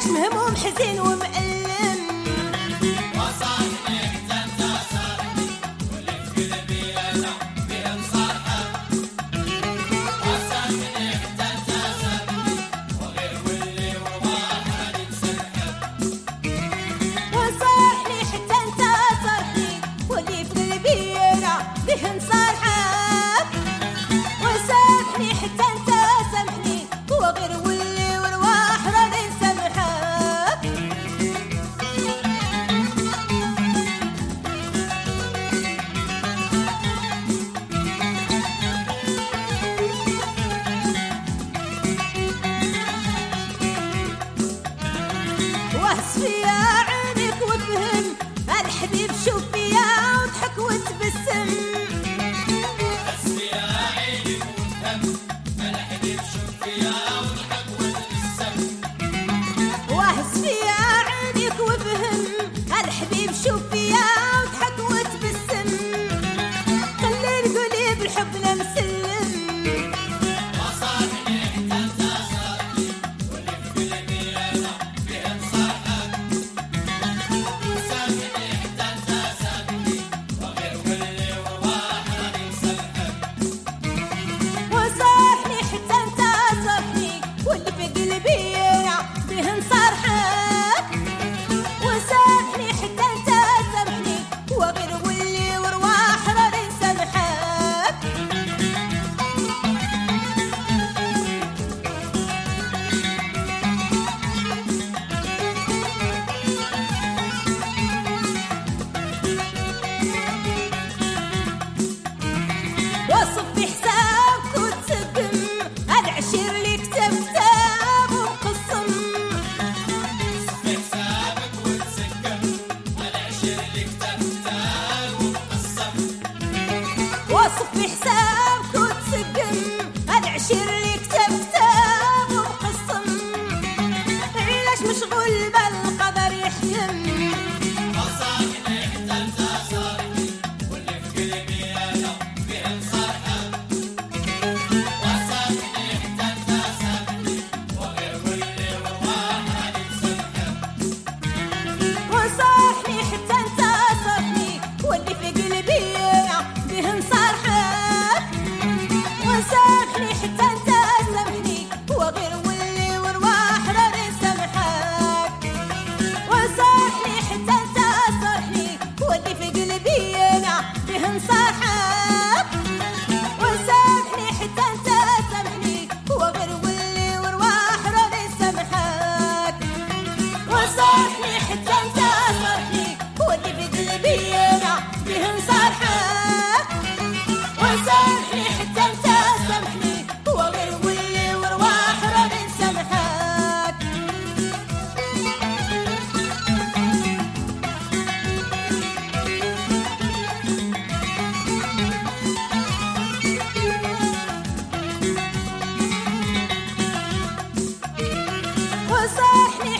علاش مهمهم حزين ومقلب يا عينك وفهم الحبيب شوف فيها وضحك وتبسم. مشغول بالقدر يحلم وصحني